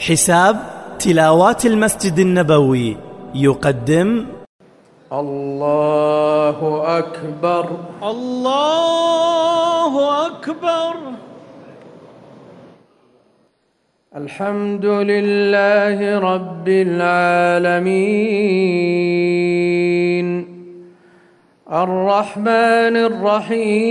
حساب تلاوات المسجد النبوي يقدم الله أكبر. الله أكبر. الحمد لله رب العالمين. الرحمن الرحيم.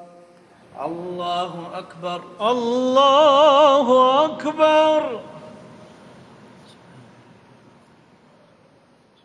الله أكبر. الله أكبر.